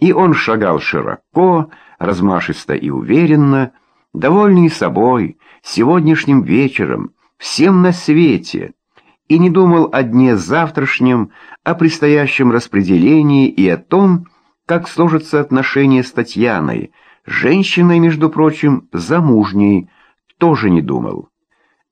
И он шагал широко, размашисто и уверенно, довольный собой, сегодняшним вечером, всем на свете, и не думал о дне завтрашнем, о предстоящем распределении и о том, как сложатся отношения с Татьяной, женщиной, между прочим, замужней, тоже не думал.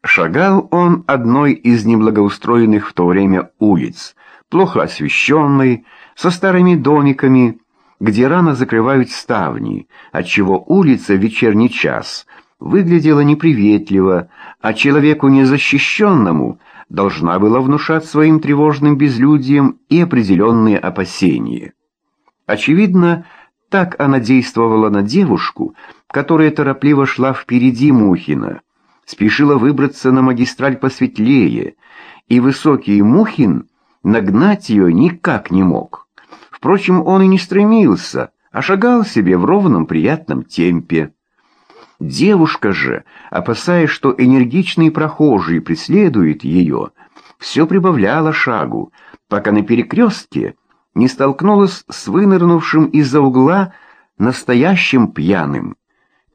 Шагал он одной из неблагоустроенных в то время улиц, плохо освещенной, со старыми домиками, где рано закрывают ставни, отчего улица в вечерний час выглядела неприветливо, а человеку незащищенному должна была внушать своим тревожным безлюдием и определенные опасения. Очевидно, так она действовала на девушку, которая торопливо шла впереди Мухина, спешила выбраться на магистраль посветлее, и высокий Мухин нагнать ее никак не мог. Впрочем, он и не стремился, а шагал себе в ровном приятном темпе. Девушка же, опасаясь, что энергичный прохожий преследует ее, все прибавляла шагу, пока на перекрестке не столкнулась с вынырнувшим из-за угла настоящим пьяным.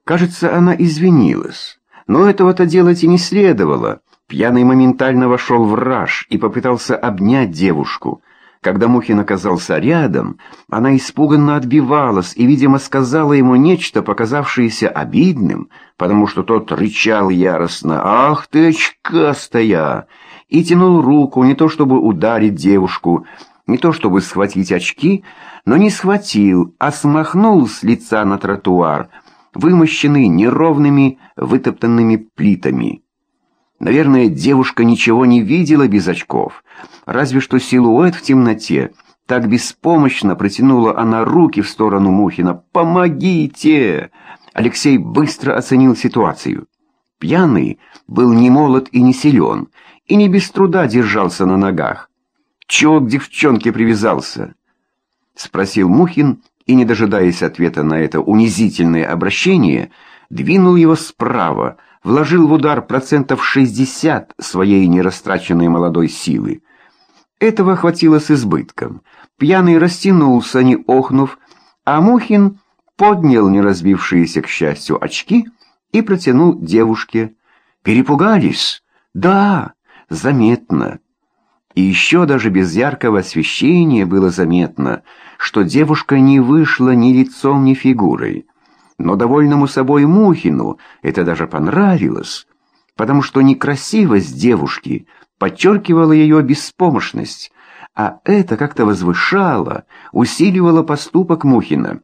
Кажется, она извинилась, но этого-то делать и не следовало. Пьяный моментально вошел в раж и попытался обнять девушку — когда Мухин оказался рядом, она испуганно отбивалась и, видимо, сказала ему нечто, показавшееся обидным, потому что тот рычал яростно «Ах ты, очкастая!» и тянул руку не то чтобы ударить девушку, не то чтобы схватить очки, но не схватил, а смахнул с лица на тротуар, вымощенный неровными вытоптанными плитами. Наверное, девушка ничего не видела без очков, разве что силуэт в темноте. Так беспомощно протянула она руки в сторону Мухина. «Помогите!» Алексей быстро оценил ситуацию. Пьяный был не молод и не силен, и не без труда держался на ногах. «Чего к девчонке привязался?» — спросил Мухин, и, не дожидаясь ответа на это унизительное обращение, двинул его справа, вложил в удар процентов 60 своей нерастраченной молодой силы. Этого хватило с избытком. Пьяный растянулся, не охнув, а Мухин поднял не разбившиеся, к счастью, очки и протянул девушке. «Перепугались?» «Да, заметно». И еще даже без яркого освещения было заметно, что девушка не вышла ни лицом, ни фигурой но довольному собой Мухину это даже понравилось, потому что некрасивость девушки подчеркивала ее беспомощность, а это как-то возвышало, усиливало поступок Мухина.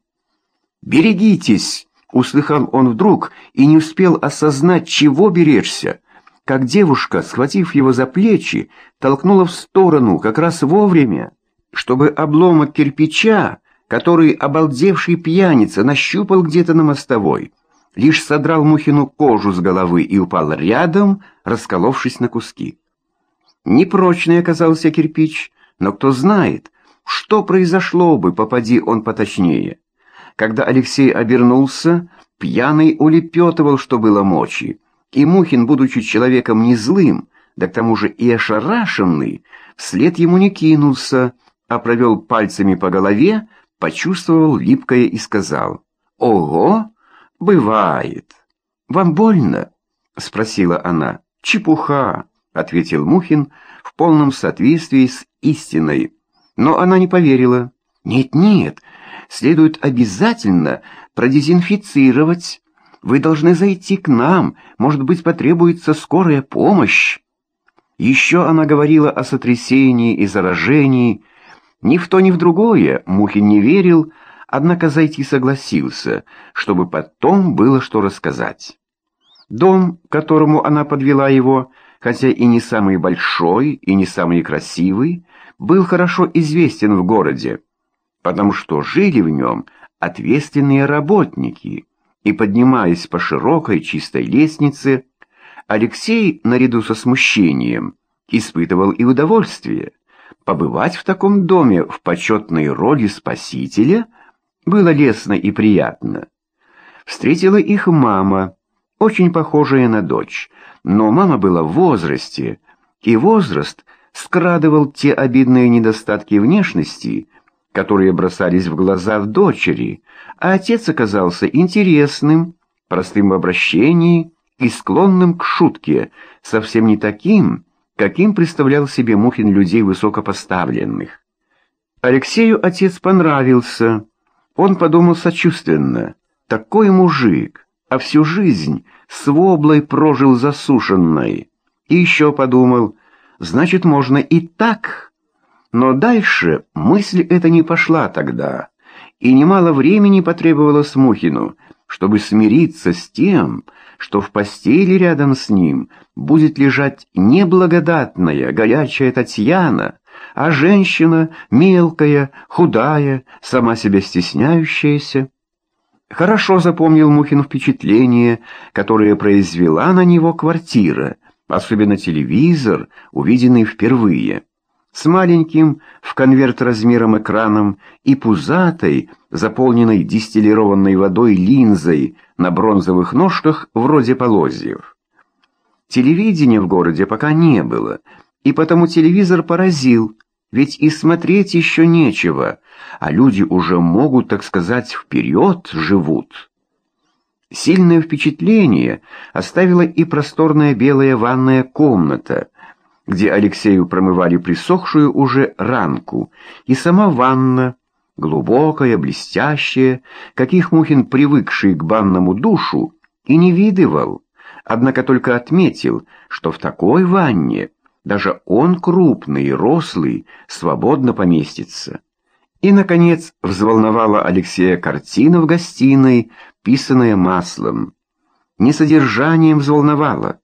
«Берегитесь!» — услыхал он вдруг и не успел осознать, чего беречься, как девушка, схватив его за плечи, толкнула в сторону как раз вовремя, чтобы обломок кирпича который обалдевший пьяница нащупал где-то на мостовой, лишь содрал Мухину кожу с головы и упал рядом, расколовшись на куски. Непрочный оказался кирпич, но кто знает, что произошло бы, попади он поточнее. Когда Алексей обернулся, пьяный улепетывал, что было мочи, и Мухин, будучи человеком не злым, да к тому же и ошарашенный, вслед ему не кинулся, а провел пальцами по голове, почувствовал липкое и сказал, «Ого, бывает. Вам больно?» — спросила она. «Чепуха», — ответил Мухин в полном соответствии с истиной. Но она не поверила. «Нет-нет, следует обязательно продезинфицировать. Вы должны зайти к нам, может быть, потребуется скорая помощь». Еще она говорила о сотрясении и заражении, ни в то, ни в другое Мухин не верил, однако зайти согласился, чтобы потом было что рассказать. Дом, к которому она подвела его, хотя и не самый большой, и не самый красивый, был хорошо известен в городе, потому что жили в нем ответственные работники, и, поднимаясь по широкой чистой лестнице, Алексей, наряду со смущением, испытывал и удовольствие. Побывать в таком доме в почетной роли спасителя было лестно и приятно. Встретила их мама, очень похожая на дочь, но мама была в возрасте, и возраст скрадывал те обидные недостатки внешности, которые бросались в глаза в дочери, а отец оказался интересным, простым в обращении и склонным к шутке, совсем не таким, каким представлял себе Мухин людей высокопоставленных. Алексею отец понравился. Он подумал сочувственно. Такой мужик, а всю жизнь с воблой прожил засушенной. И еще подумал, значит, можно и так. Но дальше мысль эта не пошла тогда, и немало времени потребовалось Мухину, чтобы смириться с тем, что в постели рядом с ним будет лежать не благодатная, горячая Татьяна, а женщина мелкая, худая, сама себя стесняющаяся. Хорошо запомнил Мухин впечатление, которое произвела на него квартира, особенно телевизор, увиденный впервые с маленьким в конверт размером экраном и пузатой, заполненной дистиллированной водой линзой на бронзовых ножках вроде полозьев. Телевидения в городе пока не было, и потому телевизор поразил, ведь и смотреть еще нечего, а люди уже могут, так сказать, вперед живут. Сильное впечатление оставила и просторная белая ванная комната — где Алексею промывали присохшую уже ранку, и сама ванна, глубокая, блестящая, каких Мухин, привыкший к банному душу, и не видывал, однако только отметил, что в такой ванне даже он крупный, рослый, свободно поместится. И, наконец, взволновала Алексея картина в гостиной, писанная маслом. Не содержанием взволновала,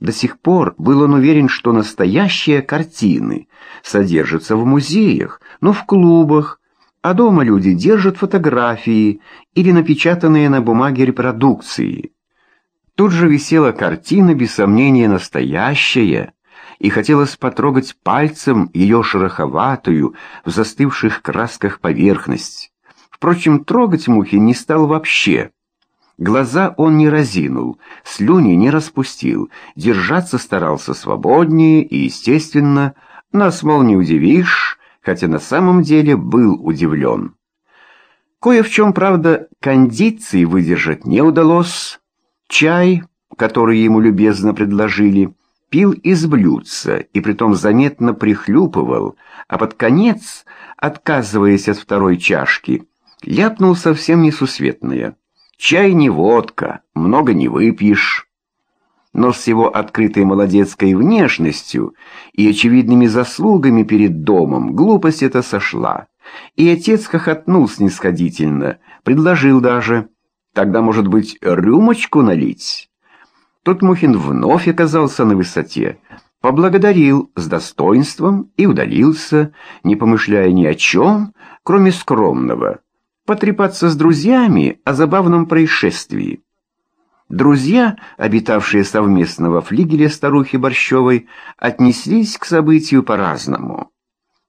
до сих пор был он уверен, что настоящие картины содержатся в музеях, но в клубах, а дома люди держат фотографии или напечатанные на бумаге репродукции. Тут же висела картина, без сомнения, настоящая, и хотелось потрогать пальцем ее шероховатую, в застывших красках поверхность. Впрочем, трогать мухи не стал вообще. Глаза он не разинул, слюни не распустил, держаться старался свободнее и, естественно, нас, мол, не удивишь, хотя на самом деле был удивлен. Кое в чем, правда, кондиции выдержать не удалось. Чай, который ему любезно предложили, пил из блюдца и притом заметно прихлюпывал, а под конец, отказываясь от второй чашки, ляпнул совсем несусветное. Чай не водка, много не выпьешь. Но с его открытой молодецкой внешностью и очевидными заслугами перед домом глупость эта сошла. И отец хохотнул снисходительно, предложил даже, тогда, может быть, рюмочку налить. Тут Мухин вновь оказался на высоте, поблагодарил с достоинством и удалился, не помышляя ни о чем, кроме скромного потрепаться с друзьями о забавном происшествии. Друзья, обитавшие совместно во флигеле старухи Борщевой, отнеслись к событию по-разному.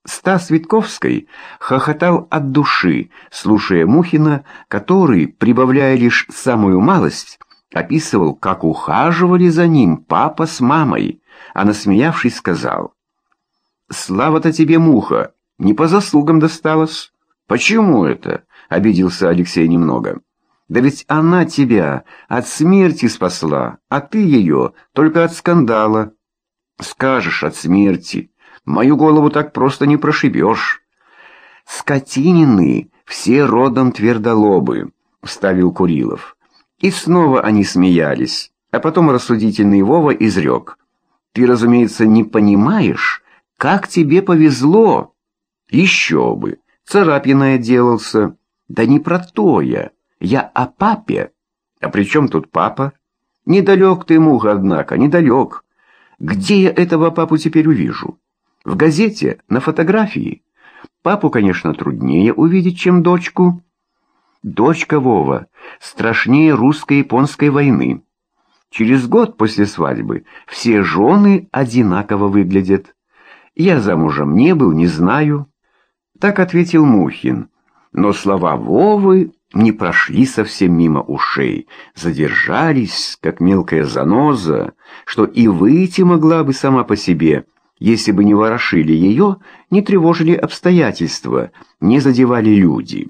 Стас Витковской хохотал от души, слушая Мухина, который, прибавляя лишь самую малость, описывал, как ухаживали за ним папа с мамой, а насмеявшись сказал, «Слава-то тебе, Муха, не по заслугам досталось. Почему это?» — обиделся Алексей немного. «Да ведь она тебя от смерти спасла, а ты ее только от скандала». «Скажешь, от смерти. Мою голову так просто не прошибешь». «Скотинины, все родом твердолобы», — вставил Курилов. И снова они смеялись, а потом рассудительный Вова изрек. «Ты, разумеется, не понимаешь, как тебе повезло». «Еще бы, царапиной отделался». Да не про то я. Я о папе. А при чем тут папа? Недалек ты, муха, однако, недалек. Где я этого папу теперь увижу? В газете, на фотографии. Папу, конечно, труднее увидеть, чем дочку. Дочка Вова страшнее русско-японской войны. Через год после свадьбы все жены одинаково выглядят. Я замужем не был, не знаю. Так ответил Мухин но слова Вовы не прошли совсем мимо ушей, задержались, как мелкая заноза, что и выйти могла бы сама по себе, если бы не ворошили ее, не тревожили обстоятельства, не задевали люди.